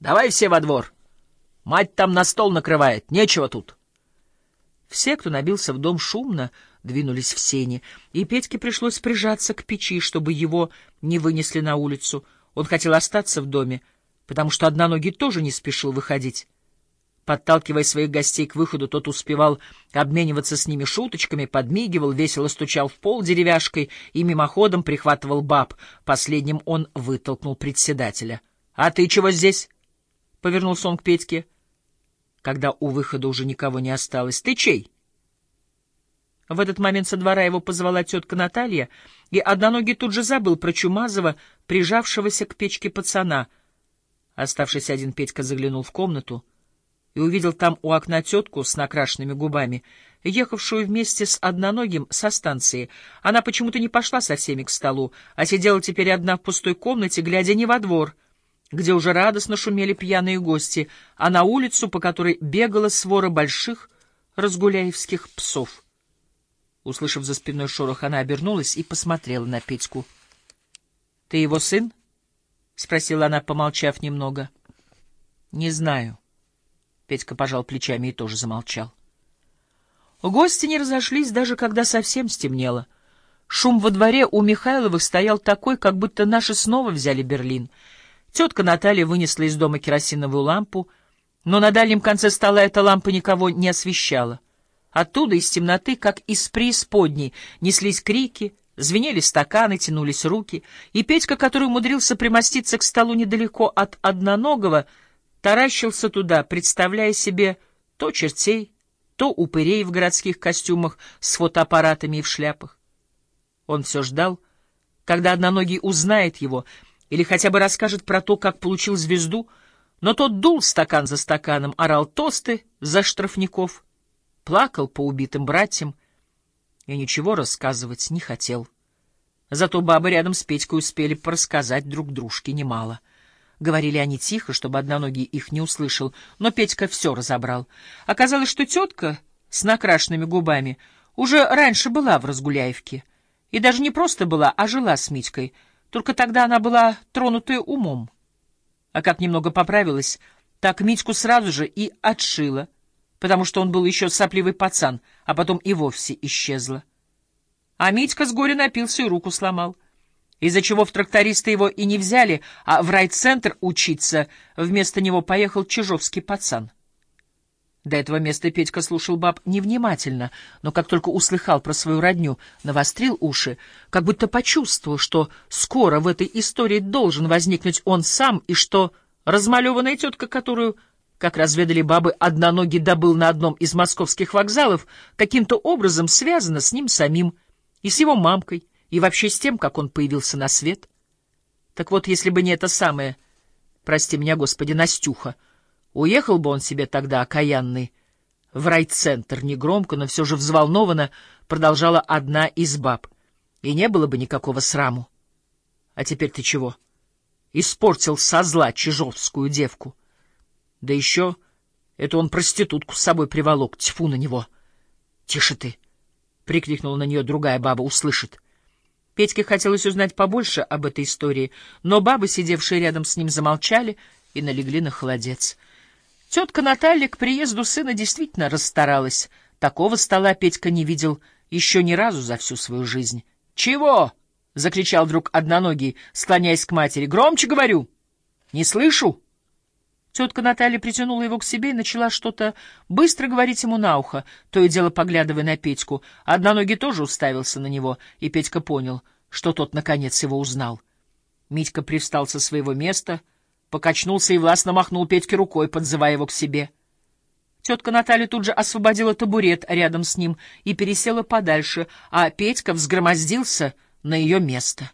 Давай все во двор. Мать там на стол накрывает, нечего тут. Все, кто набился в дом шумно, двинулись в сени, и Петьке пришлось прижаться к печи, чтобы его не вынесли на улицу. Он хотел остаться в доме, потому что одноногий тоже не спешил выходить. Подталкивая своих гостей к выходу, тот успевал обмениваться с ними шуточками, подмигивал, весело стучал в пол деревяшкой и мимоходом прихватывал баб. Последним он вытолкнул председателя. — А ты чего здесь? — повернулся он к Петьке. Когда у выхода уже никого не осталось. — Ты чей? В этот момент со двора его позвала тетка Наталья, и Одноногий тут же забыл про Чумазова, прижавшегося к печке пацана. Оставшийся один Петька заглянул в комнату — и увидел там у окна тетку с накрашенными губами, ехавшую вместе с одноногим со станции. Она почему-то не пошла со всеми к столу, а сидела теперь одна в пустой комнате, глядя не во двор, где уже радостно шумели пьяные гости, а на улицу, по которой бегала свора больших разгуляевских псов. Услышав за спиной шорох, она обернулась и посмотрела на Петьку. — Ты его сын? — спросила она, помолчав немного. — Не знаю. — Петька пожал плечами и тоже замолчал. Гости не разошлись, даже когда совсем стемнело. Шум во дворе у Михайловых стоял такой, как будто наши снова взяли Берлин. Тетка Наталья вынесла из дома керосиновую лампу, но на дальнем конце стола эта лампа никого не освещала. Оттуда, из темноты, как из преисподней, неслись крики, звенели стаканы, тянулись руки, и Петька, который умудрился примоститься к столу недалеко от одноногого, — таращился туда, представляя себе то чертей, то упырей в городских костюмах с фотоаппаратами и в шляпах. Он все ждал, когда одноногий узнает его или хотя бы расскажет про то, как получил звезду, но тот дул стакан за стаканом, орал тосты за штрафников, плакал по убитым братьям и ничего рассказывать не хотел. Зато бабы рядом с Петькой успели порассказать друг дружке немало — Говорили они тихо, чтобы одноногий их не услышал, но Петька все разобрал. Оказалось, что тетка с накрашенными губами уже раньше была в Разгуляевке. И даже не просто была, а жила с Митькой. Только тогда она была тронутая умом. А как немного поправилась, так Митьку сразу же и отшила, потому что он был еще сопливый пацан, а потом и вовсе исчезла. А Митька с горя напился и руку сломал — из-за чего в трактористы его и не взяли, а в райцентр учиться вместо него поехал чижовский пацан. До этого места Петька слушал баб невнимательно, но как только услыхал про свою родню, навострил уши, как будто почувствовал, что скоро в этой истории должен возникнуть он сам, и что размалеванная тетка, которую, как разведали бабы, одноногий добыл на одном из московских вокзалов, каким-то образом связана с ним самим и с его мамкой, и вообще с тем, как он появился на свет. Так вот, если бы не это самое, прости меня, Господи, Настюха, уехал бы он себе тогда, окаянный, в райцентр, негромко, но все же взволнованно продолжала одна из баб, и не было бы никакого сраму. А теперь ты чего? Испортил со зла чижовскую девку. Да еще это он проститутку с собой приволок, тьфу на него. — Тише ты! — прикрикнула на нее другая баба, услышит — Петьке хотелось узнать побольше об этой истории, но бабы, сидевшие рядом с ним, замолчали и налегли на холодец. Тетка Наталья к приезду сына действительно расстаралась. Такого стола Петька не видел еще ни разу за всю свою жизнь. — Чего? — закричал вдруг одноногий, склоняясь к матери. — Громче говорю. — Не слышу. Тетка Наталья притянула его к себе и начала что-то быстро говорить ему на ухо, то и дело поглядывая на Петьку. Одноногий тоже уставился на него, и Петька понял, что тот, наконец, его узнал. Митька привстал со своего места, покачнулся и властно махнул Петьке рукой, подзывая его к себе. Тетка Наталья тут же освободила табурет рядом с ним и пересела подальше, а Петька взгромоздился на ее место.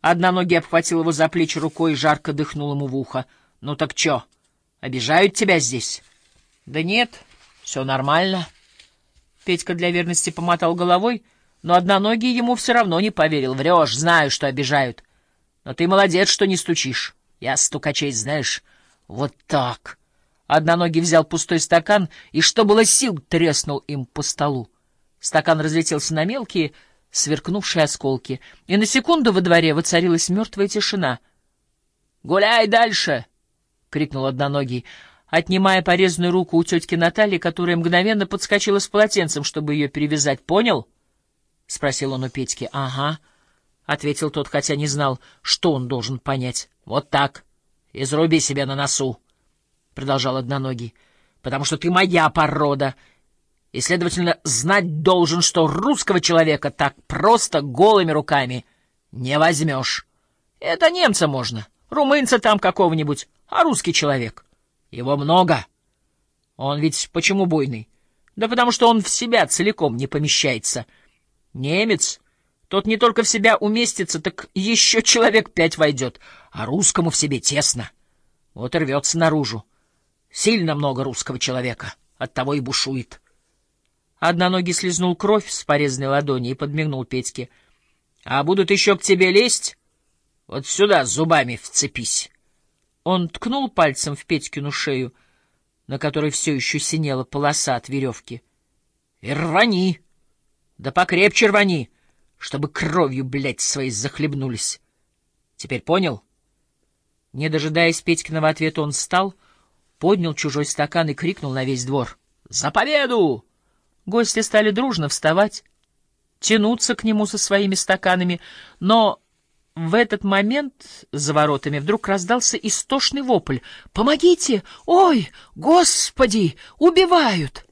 Одноногий обхватил его за плечи рукой и жарко дыхнул ему в ухо. — Ну так чё? — Обижают тебя здесь? — Да нет, все нормально. Петька для верности помотал головой, но одноногий ему все равно не поверил. Врешь, знаю, что обижают. Но ты молодец, что не стучишь. Я стукачей, знаешь, вот так. Одноногий взял пустой стакан и, что было сил, треснул им по столу. Стакан разлетелся на мелкие, сверкнувшие осколки, и на секунду во дворе воцарилась мертвая тишина. — Гуляй дальше! — крикнул одноногий, отнимая порезанную руку у тетки Натальи, которая мгновенно подскочила с полотенцем, чтобы ее перевязать. «Понял?» — спросил он у Петьки. «Ага», — ответил тот, хотя не знал, что он должен понять. «Вот так. Изруби себя на носу», — продолжал одноногий, — «потому что ты моя порода» и, следовательно, знать должен, что русского человека так просто голыми руками не возьмешь. Это немца можно, румынца там какого-нибудь, а русский человек. Его много. Он ведь почему буйный? Да потому что он в себя целиком не помещается. Немец, тот не только в себя уместится, так еще человек пять войдет, а русскому в себе тесно. Вот и рвется наружу. Сильно много русского человека, оттого и бушует. Одноногий слезнул кровь с порезанной ладони и подмигнул Петьке. — А будут еще к тебе лезть? Вот сюда зубами вцепись. Он ткнул пальцем в Петькину шею, на которой все еще синела полоса от веревки. — И рвани! Да покрепче рвани, чтобы кровью, блядь, своей захлебнулись. Теперь понял? Не дожидаясь Петькиного ответа, он встал, поднял чужой стакан и крикнул на весь двор. — За победу! Гости стали дружно вставать, тянуться к нему со своими стаканами, но в этот момент за воротами вдруг раздался истошный вопль. «Помогите! Ой, господи! Убивают!»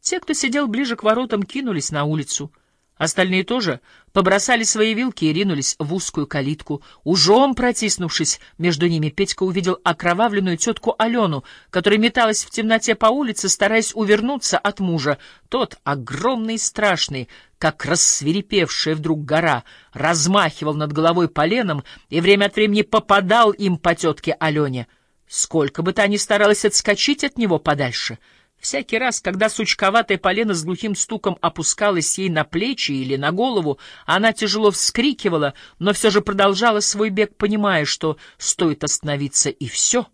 Те, кто сидел ближе к воротам, кинулись на улицу — Остальные тоже побросали свои вилки и ринулись в узкую калитку. Ужом протиснувшись между ними, Петька увидел окровавленную тетку Алену, которая металась в темноте по улице, стараясь увернуться от мужа. Тот, огромный и страшный, как рассверепевшая вдруг гора, размахивал над головой поленом и время от времени попадал им по тетке Алене. Сколько бы та ни старалась отскочить от него подальше — Всякий раз, когда сучковатое полено с глухим стуком опускалось ей на плечи или на голову, она тяжело вскрикивала, но все же продолжала свой бег, понимая, что стоит остановиться, и все,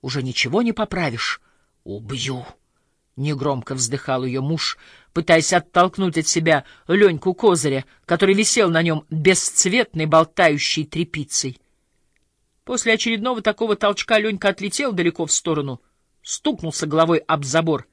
уже ничего не поправишь. «Убью!» — негромко вздыхал ее муж, пытаясь оттолкнуть от себя Леньку Козыря, который висел на нем бесцветной болтающей тряпицей. После очередного такого толчка Ленька отлетел далеко в сторону — стукнулся головой об забор